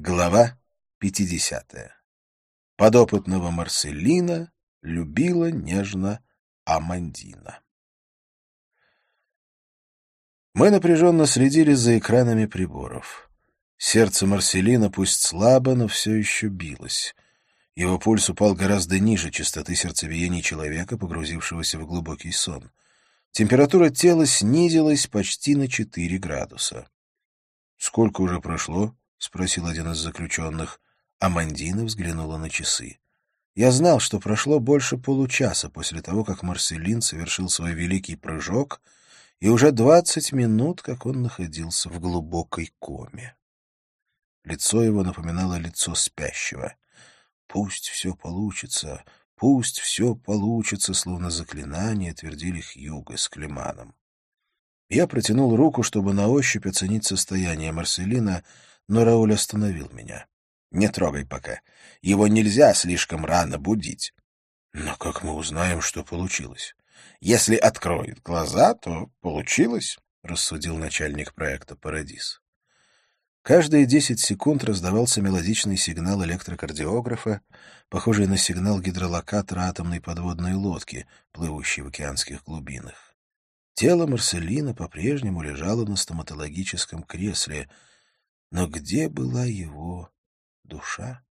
Глава 50. Подопытного Марселина любила нежно Амандина. Мы напряженно следили за экранами приборов. Сердце Марселина пусть слабо, но все еще билось. Его пульс упал гораздо ниже частоты сердцебиений человека, погрузившегося в глубокий сон. Температура тела снизилась почти на 4 градуса. «Сколько уже прошло?» — спросил один из заключенных. Амандина взглянула на часы. Я знал, что прошло больше получаса после того, как Марселин совершил свой великий прыжок, и уже двадцать минут, как он находился в глубокой коме. Лицо его напоминало лицо спящего. «Пусть все получится, пусть все получится», словно заклинание твердили Хьюго с Климаном. Я протянул руку, чтобы на ощупь оценить состояние Марселина, но Рауль остановил меня. «Не трогай пока. Его нельзя слишком рано будить». «Но как мы узнаем, что получилось?» «Если откроет глаза, то получилось», — рассудил начальник проекта «Парадис». Каждые десять секунд раздавался мелодичный сигнал электрокардиографа, похожий на сигнал гидролокатора атомной подводной лодки, плывущей в океанских глубинах. Тело Марселина по-прежнему лежало на стоматологическом кресле — но где была его душа?